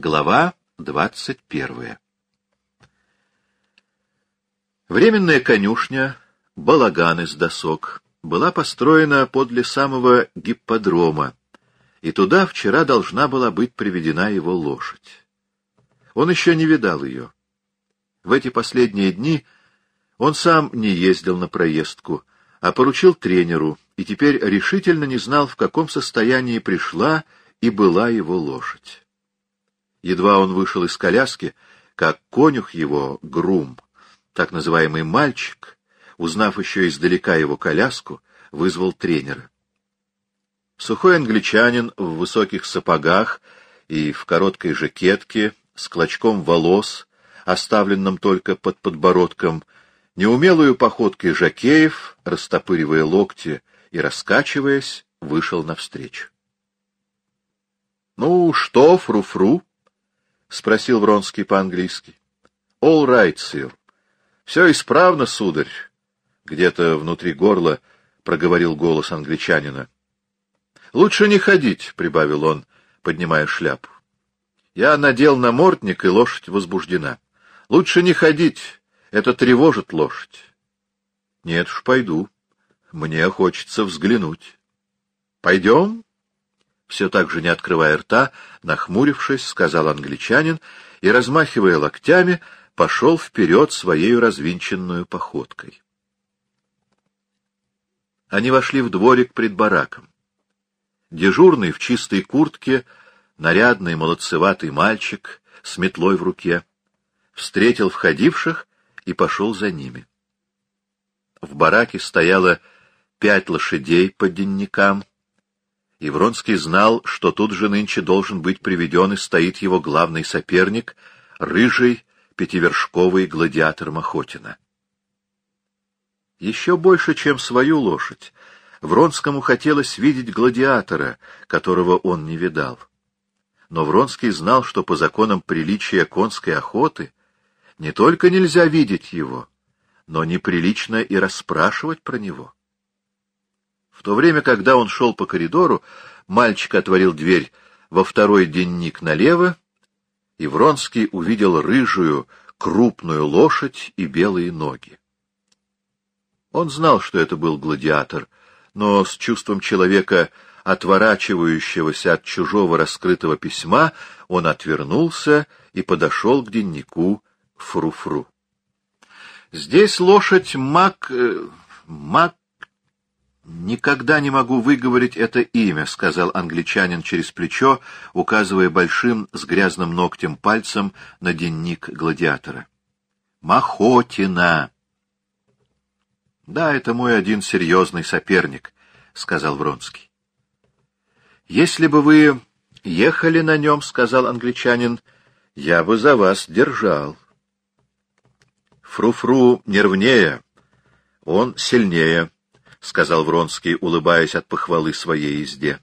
Глава двадцать первая Временная конюшня, балаган из досок, была построена подле самого гипподрома, и туда вчера должна была быть приведена его лошадь. Он еще не видал ее. В эти последние дни он сам не ездил на проездку, а поручил тренеру, и теперь решительно не знал, в каком состоянии пришла и была его лошадь. Едва он вышел из коляски, как конюх его, Грум, так называемый мальчик, узнав еще издалека его коляску, вызвал тренера. Сухой англичанин в высоких сапогах и в короткой жакетке с клочком волос, оставленным только под подбородком, неумелую походкой жакеев, растопыривая локти и раскачиваясь, вышел навстречу. — Ну, что, фру-фру? — спросил Вронский по-английски. — All right, sir. Все исправно, сударь. Где-то внутри горла проговорил голос англичанина. — Лучше не ходить, — прибавил он, поднимая шляпу. Я надел намордник, и лошадь возбуждена. Лучше не ходить, это тревожит лошадь. Нет уж, пойду. Мне хочется взглянуть. Пойдем? Все так же, не открывая рта, нахмурившись, сказал англичанин и, размахивая локтями, пошел вперед своей развинченную походкой. Они вошли в дворик пред бараком. Дежурный в чистой куртке, нарядный молодцеватый мальчик с метлой в руке, встретил входивших и пошел за ними. В бараке стояло пять лошадей по денникам, и Вронский знал, что тут же нынче должен быть приведен и стоит его главный соперник, рыжий, пятивершковый гладиатор Махотина. Еще больше, чем свою лошадь, Вронскому хотелось видеть гладиатора, которого он не видал. Но Вронский знал, что по законам приличия конской охоты не только нельзя видеть его, но неприлично и расспрашивать про него. В то время, когда он шел по коридору, мальчик отворил дверь во второй денник налево, и Вронский увидел рыжую, крупную лошадь и белые ноги. Он знал, что это был гладиатор, но с чувством человека, отворачивающегося от чужого раскрытого письма, он отвернулся и подошел к деннику Фруфру. -фру. Здесь лошадь Мак... Э, Мак... «Никогда не могу выговорить это имя», — сказал англичанин через плечо, указывая большим с грязным ногтем пальцем на денник гладиатора. «Махотина!» Да, это мой один серьезный соперник, — сказал Вронский. Если бы вы ехали на нем, — сказал англичанин, — я бы за вас держал. Фру-фру нервнее, он сильнее, — сказал Вронский, улыбаясь от похвалы своей езде.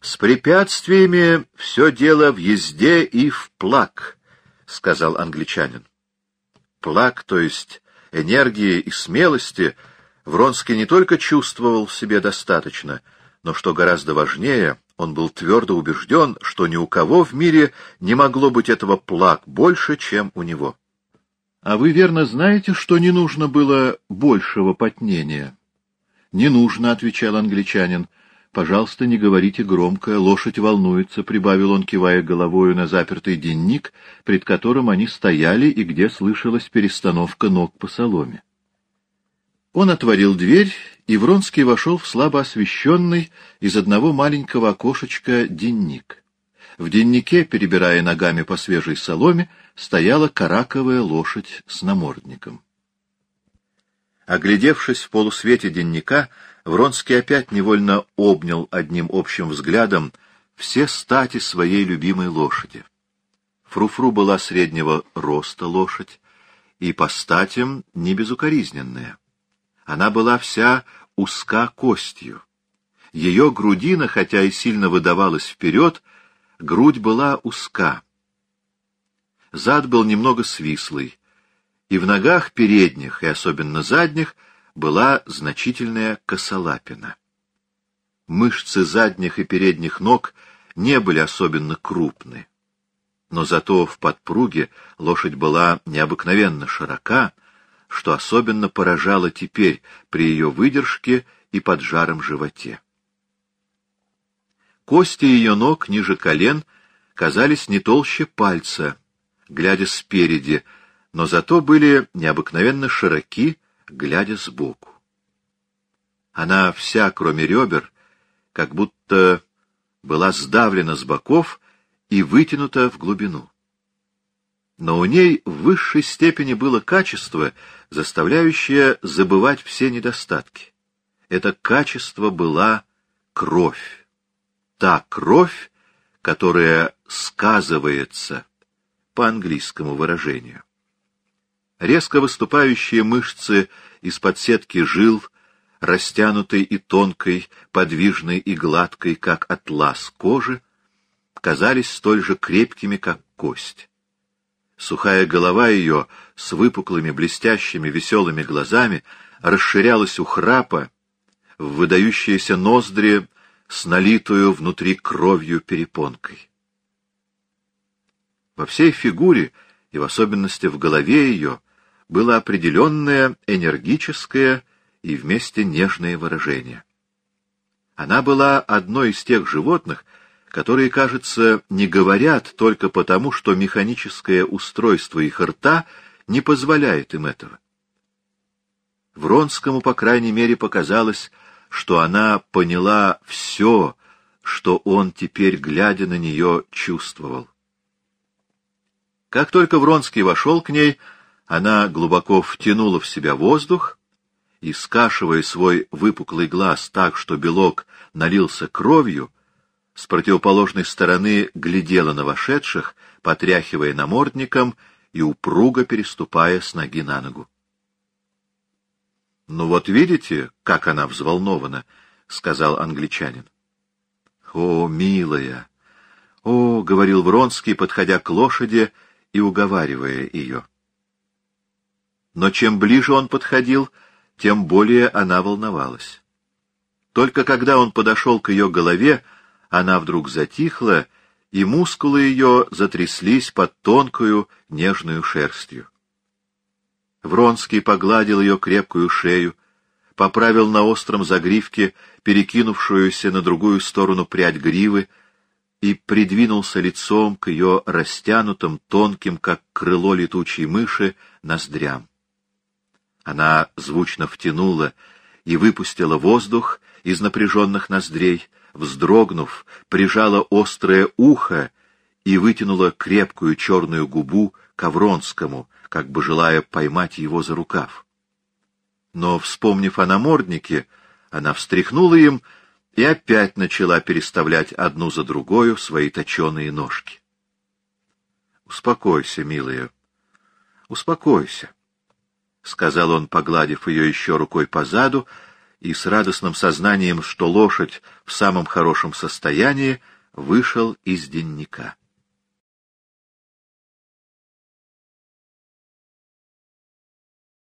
С препятствиями все дело в езде и в плак, — сказал англичанин. Плак, то есть энергии и смелости Вронский не только чувствовал в себе достаточно, но, что гораздо важнее, он был твердо убежден, что ни у кого в мире не могло быть этого плак больше, чем у него. — А вы верно знаете, что не нужно было большего потнения? — Не нужно, — отвечал англичанин. «Пожалуйста, не говорите громко, лошадь волнуется», — прибавил он, кивая головою на запертый денник, пред которым они стояли и где слышалась перестановка ног по соломе. Он отворил дверь, и Вронский вошел в слабо освещенный из одного маленького окошечка денник. В деннике, перебирая ногами по свежей соломе, стояла караковая лошадь с намордником. Оглядевшись в полусвете денника, Вронский опять невольно обнял одним общим взглядом все стати своей любимой лошади. Фруфру -фру была среднего роста лошадь, и по статям не безукоризненная. Она была вся узка костью. Ее грудина, хотя и сильно выдавалась вперед, грудь была узка. Зад был немного свислый, и в ногах передних, и особенно задних, была значительная косолапина. Мышцы задних и передних ног не были особенно крупны. но зато в подпруге лошадь была необыкновенно широка, что особенно поражало теперь при ее выдержке и поджаром животе. Кости ее ног ниже колен казались не толще пальца, глядя спереди, но зато были необыкновенно широки, глядя сбоку. Она вся, кроме ребер, как будто была сдавлена с боков и вытянута в глубину. Но у ней в высшей степени было качество, заставляющее забывать все недостатки. Это качество была кровь. Та кровь, которая сказывается по английскому выражению. Резко выступающие мышцы из-под сетки жил, растянутой и тонкой, подвижной и гладкой, как атлас кожи, казались столь же крепкими, как кость. Сухая голова ее с выпуклыми, блестящими, веселыми глазами расширялась у храпа, в выдающиеся ноздри с налитую внутри кровью перепонкой. Во всей фигуре, и в особенности в голове ее, было определенное энергическое и вместе нежное выражение. Она была одной из тех животных, которые, кажется, не говорят только потому, что механическое устройство их рта не позволяет им этого. Вронскому, по крайней мере, показалось, что она поняла все, что он теперь, глядя на нее, чувствовал. Как только Вронский вошел к ней, она глубоко втянула в себя воздух и, скашивая свой выпуклый глаз так, что белок налился кровью, с противоположной стороны глядела на вошедших, потряхивая намордником и упруго переступая с ноги на ногу. — Ну вот видите, как она взволнована, — сказал англичанин. — О, милая! — О, — говорил Вронский, подходя к лошади и уговаривая ее. Но чем ближе он подходил, тем более она волновалась. Только когда он подошел к ее голове, она вдруг затихла, и мускулы ее затряслись под тонкую нежную шерстью. Вронский погладил ее крепкую шею, поправил на остром загривке перекинувшуюся на другую сторону прядь гривы и придвинулся лицом к ее растянутым, тонким, как крыло летучей мыши, ноздрям. Она звучно втянула и выпустила воздух из напряженных ноздрей, вздрогнув, прижала острое ухо и вытянула крепкую черную губу к Вронскому, как бы желая поймать его за рукав. Но, вспомнив о наморднике, она встряхнула им и опять начала переставлять одну за другою свои точеные ножки. — Успокойся, милая, успокойся, — сказал он, погладив ее еще рукой по заду, — и с радостным сознанием, что лошадь в самом хорошем состоянии, вышел из денника.